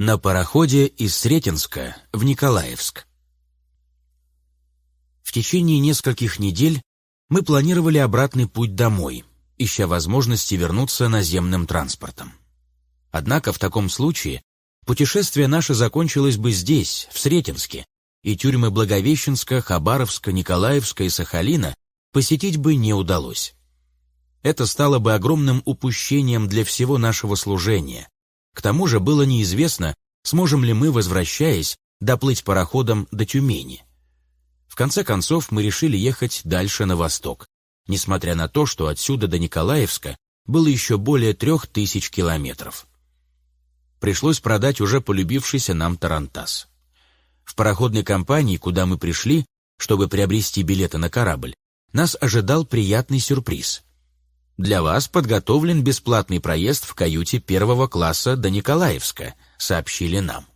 На пароходе из Сретенска в Николаевск. В течение нескольких недель мы планировали обратный путь домой, ища возможности вернуться наземным транспортом. Однако в таком случае путешествие наше закончилось бы здесь, в Сретенске, и тюрьмы Благовещенска, Хабаровска, Николаевска и Сахалина посетить бы не удалось. Это стало бы огромным упущением для всего нашего служения, к тому же было неизвестно, сможем ли мы, возвращаясь, доплыть пароходом до Тюмени. В конце концов мы решили ехать дальше на восток, несмотря на то, что отсюда до Николаевска было еще более трех тысяч километров. Пришлось продать уже полюбившийся нам Тарантас. В пароходной компании, куда мы пришли, чтобы приобрести билеты на корабль, нас ожидал приятный сюрприз. Для вас подготовлен бесплатный проезд в каюте первого класса до Николаевска, сообщили нам.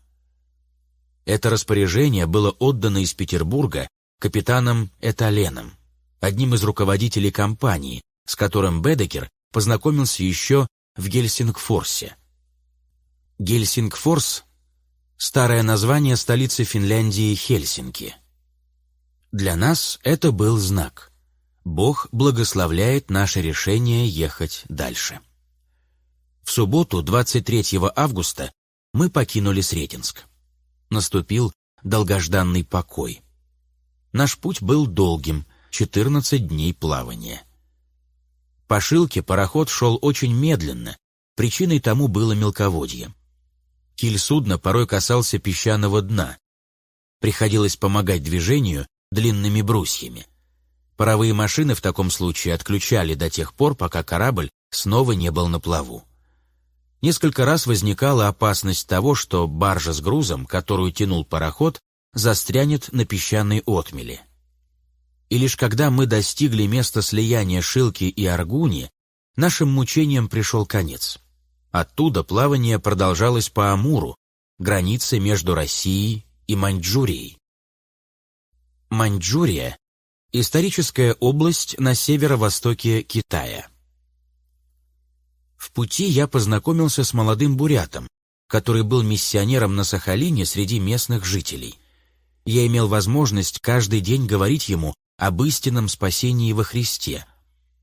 Это распоряжение было отдано из Петербурга капитаном Эталеном, одним из руководителей компании, с которым Бедекер познакомился еще в Гельсингфорсе. Гельсингфорс – старое название столицы Финляндии Хельсинки. Для нас это был знак – Бог благословляет наше решение ехать дальше. В субботу, 23 августа, мы покинули Сретенск. Наступил долгожданный покой. Наш путь был долгим, 14 дней плавания. По Шилке пароход шел очень медленно, причиной тому было мелководье. Киль судна порой касался песчаного дна. Приходилось помогать движению длинными брусьями. Паровые машины в таком случае отключали до тех пор, пока корабль снова не был на плаву. Несколько раз возникала опасность того, что баржа с грузом, которую тянул пароход, застрянет на песчаной отмели. И лишь когда мы достигли места слияния Шилки и Аргуни, нашим мучениям пришел конец. Оттуда плавание продолжалось по Амуру, границе между Россией и Маньчжурией. Маньчжурия Историческая область на северо-востоке Китая. В пути я познакомился с молодым бурятом, который был миссионером на Сахалине среди местных жителей. Я имел возможность каждый день говорить ему об истинном спасении во Христе,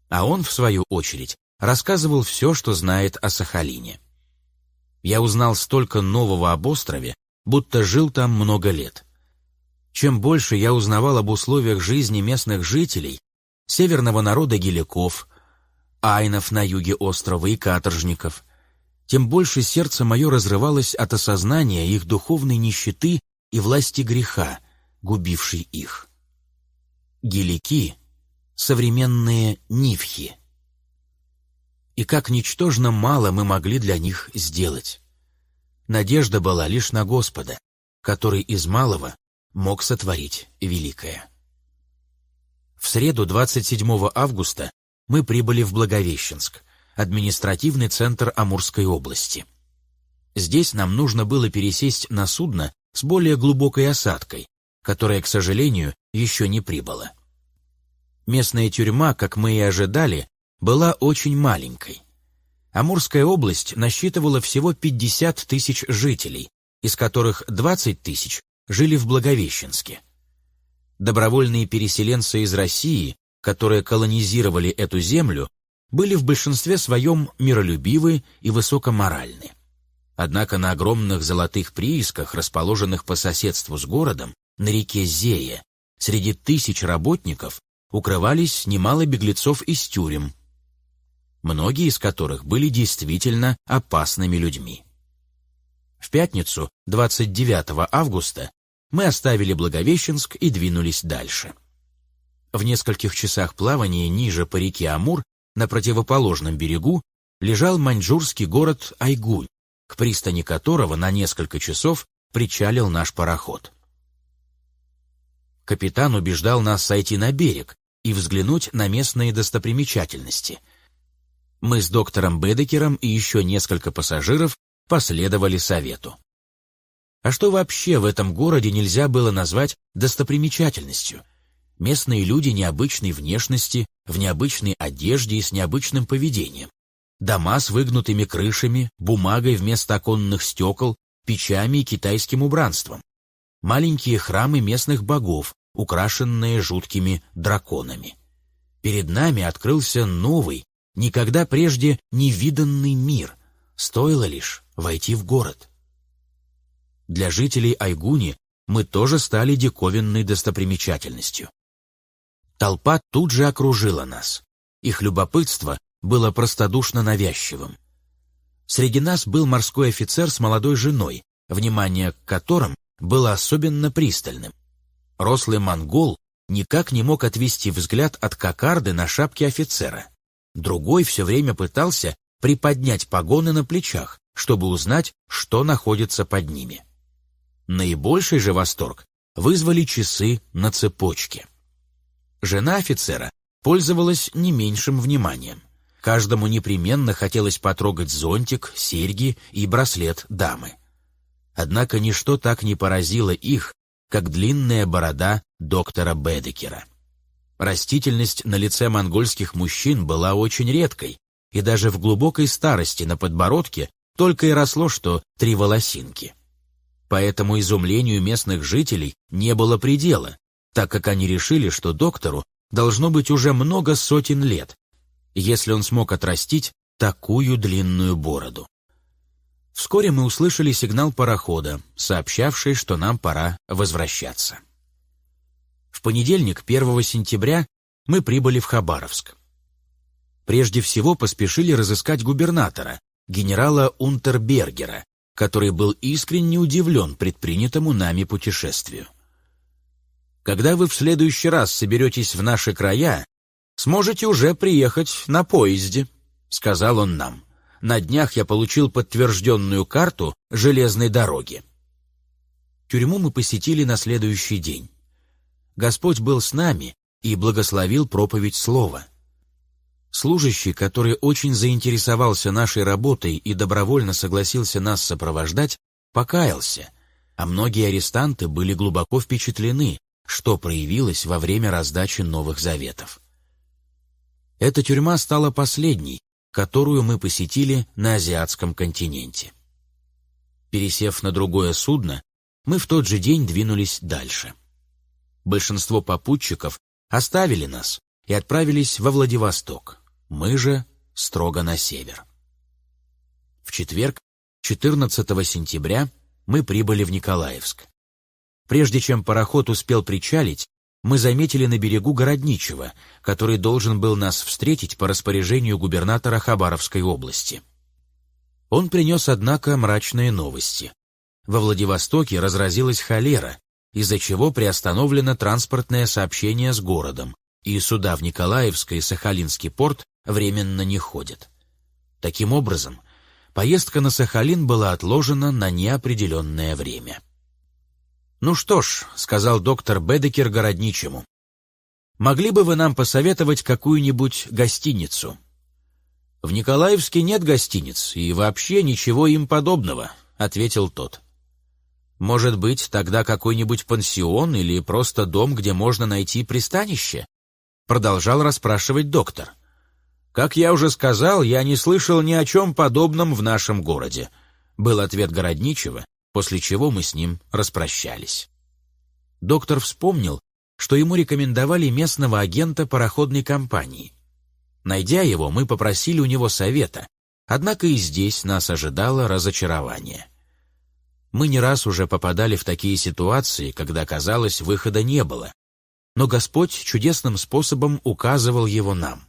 а он, в свою очередь, рассказывал все, что знает о Сахалине. Я узнал столько нового об острове, будто жил там много лет. Чем больше я узнавал об условиях жизни местных жителей, северного народа геликов, айнов на юге острова и каторжников, тем больше сердце мое разрывалось от осознания их духовной нищеты и власти греха, губившей их. Гелики — современные нивхи. И как ничтожно мало мы могли для них сделать. Надежда была лишь на Господа, который из малого мог сотворить великое. В среду 27 августа мы прибыли в Благовещенск, административный центр Амурской области. Здесь нам нужно было пересесть на судно с более глубокой осадкой, которая, к сожалению, еще не прибыла. Местная тюрьма, как мы и ожидали, была очень маленькой. Амурская область насчитывала всего 50 тысяч жителей, из которых 20 тысяч жили в Благовещенске. Добровольные переселенцы из России, которые колонизировали эту землю, были в большинстве своем миролюбивы и высокоморальны. Однако на огромных золотых приисках, расположенных по соседству с городом, на реке Зея, среди тысяч работников укрывались немало беглецов из тюрем, многие из которых были действительно опасными людьми. В пятницу, 29 августа, мы оставили Благовещенск и двинулись дальше. В нескольких часах плавания ниже по реке Амур, на противоположном берегу, лежал маньчжурский город Айгунь, к пристани которого на несколько часов причалил наш пароход. Капитан убеждал нас сойти на берег и взглянуть на местные достопримечательности. Мы с доктором Бедекером и еще несколько пассажиров последовали совету. А что вообще в этом городе нельзя было назвать достопримечательностью? Местные люди необычной внешности, в необычной одежде и с необычным поведением. Дома с выгнутыми крышами, бумагой вместо оконных стекол, печами и китайским убранством. Маленькие храмы местных богов, украшенные жуткими драконами. Перед нами открылся новый, никогда прежде не виданный мир. Стоило лишь войти в город. Для жителей Айгуни мы тоже стали диковинной достопримечательностью. Толпа тут же окружила нас. Их любопытство было простодушно навязчивым. Среди нас был морской офицер с молодой женой, внимание к которым было особенно пристальным. Рослый монгол никак не мог отвести взгляд от кокарды на шапке офицера. Другой все время пытался приподнять погоны на плечах, чтобы узнать, что находится под ними. Наибольший же восторг вызвали часы на цепочке. Жена офицера пользовалась не меньшим вниманием. Каждому непременно хотелось потрогать зонтик, серьги и браслет дамы. Однако ничто так не поразило их, как длинная борода доктора Бедекера. Растительность на лице монгольских мужчин была очень редкой, и даже в глубокой старости на подбородке только и росло, что три волосинки. Поэтому изумлению местных жителей не было предела, так как они решили, что доктору должно быть уже много сотен лет, если он смог отрастить такую длинную бороду. Вскоре мы услышали сигнал парохода, сообщавший, что нам пора возвращаться. В понедельник, 1 сентября, мы прибыли в Хабаровск. Прежде всего поспешили разыскать губернатора, генерала Унтербергера, который был искренне удивлен предпринятому нами путешествию. Когда вы в следующий раз соберетесь в наши края, сможете уже приехать на поезде», — сказал он нам. «На днях я получил подтвержденную карту железной дороги». Тюрьму мы посетили на следующий день. Господь был с нами и благословил проповедь слова. Служащий, который очень заинтересовался нашей работой и добровольно согласился нас сопровождать, покаялся, а многие арестанты были глубоко впечатлены, что проявилось во время раздачи Новых Заветов. Эта тюрьма стала последней, которую мы посетили на азиатском континенте. Пересев на другое судно, мы в тот же день двинулись дальше. Большинство попутчиков оставили нас и отправились во Владивосток, мы же строго на север. В четверг, 14 сентября, мы прибыли в Николаевск. Прежде чем пароход успел причалить, мы заметили на берегу Городничего, который должен был нас встретить по распоряжению губернатора Хабаровской области. Он принес, однако, мрачные новости. Во Владивостоке разразилась холера, из-за чего приостановлено транспортное сообщение с городом, и суда в Николаевский и Сахалинский порт временно не ходят. Таким образом, поездка на Сахалин была отложена на неопределенное время. «Ну что ж», — сказал доктор Бедекер городничему, «могли бы вы нам посоветовать какую-нибудь гостиницу?» «В Николаевске нет гостиниц, и вообще ничего им подобного», — ответил тот. «Может быть, тогда какой-нибудь пансион или просто дом, где можно найти пристанище?» Продолжал расспрашивать доктор. «Как я уже сказал, я не слышал ни о чем подобном в нашем городе», — был ответ городничего, после чего мы с ним распрощались. Доктор вспомнил, что ему рекомендовали местного агента пароходной компании. Найдя его, мы попросили у него совета, однако и здесь нас ожидало разочарование. Мы не раз уже попадали в такие ситуации, когда, казалось, выхода не было, но Господь чудесным способом указывал его нам.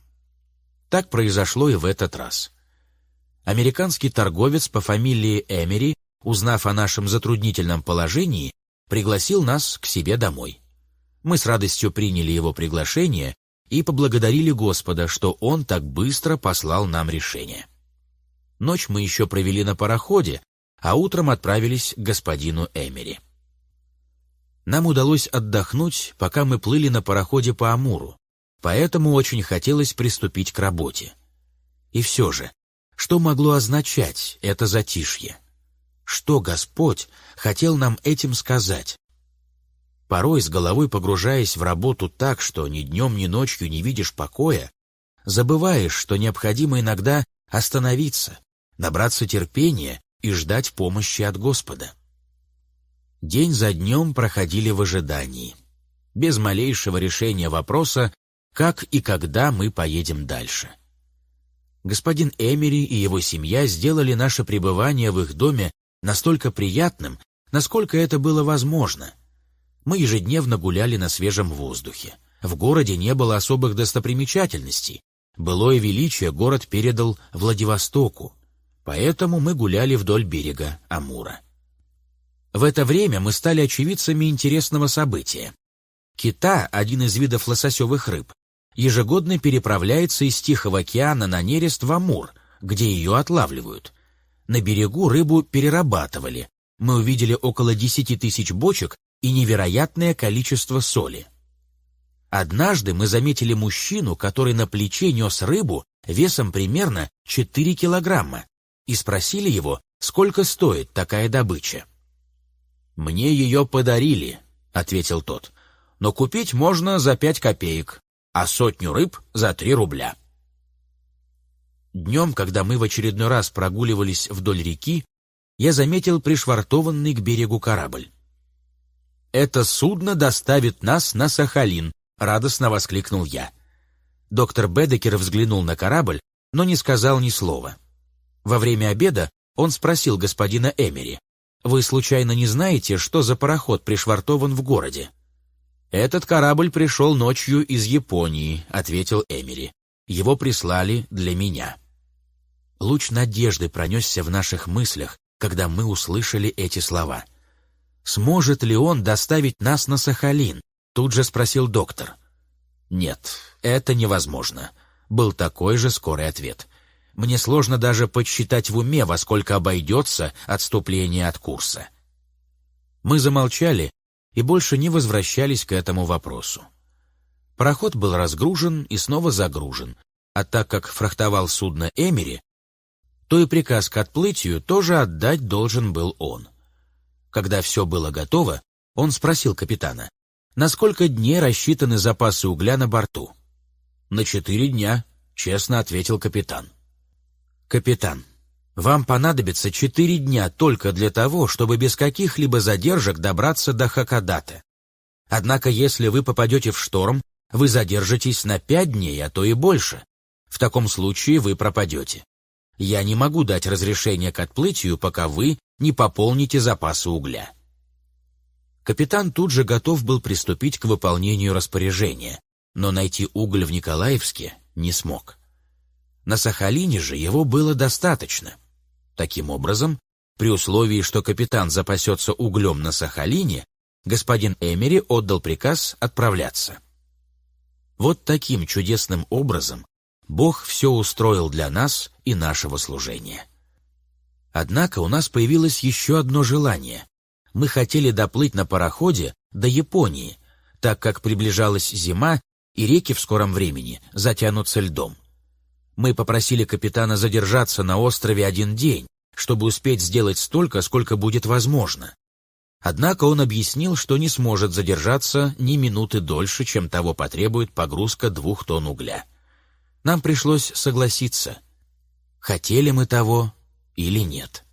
Так произошло и в этот раз. Американский торговец по фамилии Эмери узнав о нашем затруднительном положении, пригласил нас к себе домой. Мы с радостью приняли его приглашение и поблагодарили Господа, что Он так быстро послал нам решение. Ночь мы еще провели на пароходе, а утром отправились к господину Эмери. Нам удалось отдохнуть, пока мы плыли на пароходе по Амуру, поэтому очень хотелось приступить к работе. И все же, что могло означать это затишье? что Господь хотел нам этим сказать. Порой, с головой погружаясь в работу так, что ни днем, ни ночью не видишь покоя, забываешь, что необходимо иногда остановиться, набраться терпения и ждать помощи от Господа. День за днем проходили в ожидании, без малейшего решения вопроса, как и когда мы поедем дальше. Господин Эмери и его семья сделали наше пребывание в их доме настолько приятным, насколько это было возможно. Мы ежедневно гуляли на свежем воздухе. В городе не было особых достопримечательностей. Былое величие город передал Владивостоку, поэтому мы гуляли вдоль берега Амура. В это время мы стали очевидцами интересного события. Кита, один из видов лососевых рыб, ежегодно переправляется из Тихого океана на нерест в Амур, где ее отлавливают. На берегу рыбу перерабатывали. Мы увидели около 10 тысяч бочек и невероятное количество соли. Однажды мы заметили мужчину, который на плече нес рыбу весом примерно 4 килограмма, и спросили его, сколько стоит такая добыча. «Мне ее подарили», — ответил тот, — «но купить можно за пять копеек, а сотню рыб за три рубля». Днем, когда мы в очередной раз прогуливались вдоль реки, я заметил пришвартованный к берегу корабль. «Это судно доставит нас на Сахалин», — радостно воскликнул я. Доктор Бедекер взглянул на корабль, но не сказал ни слова. Во время обеда он спросил господина Эмери, «Вы случайно не знаете, что за пароход пришвартован в городе?» «Этот корабль пришел ночью из Японии», — ответил Эмери. «Его прислали для меня». Луч надежды пронесся в наших мыслях, когда мы услышали эти слова. «Сможет ли он доставить нас на Сахалин?» — тут же спросил доктор. «Нет, это невозможно», — был такой же скорый ответ. «Мне сложно даже подсчитать в уме, во сколько обойдется отступление от курса». Мы замолчали и больше не возвращались к этому вопросу. Пароход был разгружен и снова загружен, а так как фрахтовал судно Эмери, то и приказ к отплытию тоже отдать должен был он. Когда все было готово, он спросил капитана, на сколько дней рассчитаны запасы угля на борту. «На четыре дня», — честно ответил капитан. «Капитан, вам понадобится четыре дня только для того, чтобы без каких-либо задержек добраться до Хакадата. Однако, если вы попадете в шторм, вы задержитесь на пять дней, а то и больше. В таком случае вы пропадете. Я не могу дать разрешение к отплытию, пока вы не пополните запасы угля. Капитан тут же готов был приступить к выполнению распоряжения, но найти уголь в Николаевске не смог. На Сахалине же его было достаточно. Таким образом, при условии, что капитан запасется углем на Сахалине, господин Эмери отдал приказ отправляться. Вот таким чудесным образом Бог все устроил для нас и нашего служения. Однако у нас появилось еще одно желание. Мы хотели доплыть на пароходе до Японии, так как приближалась зима, и реки в скором времени затянутся льдом. Мы попросили капитана задержаться на острове один день, чтобы успеть сделать столько, сколько будет возможно. Однако он объяснил, что не сможет задержаться ни минуты дольше, чем того потребует погрузка двух тонн угля. Нам пришлось согласиться, хотели мы того или нет.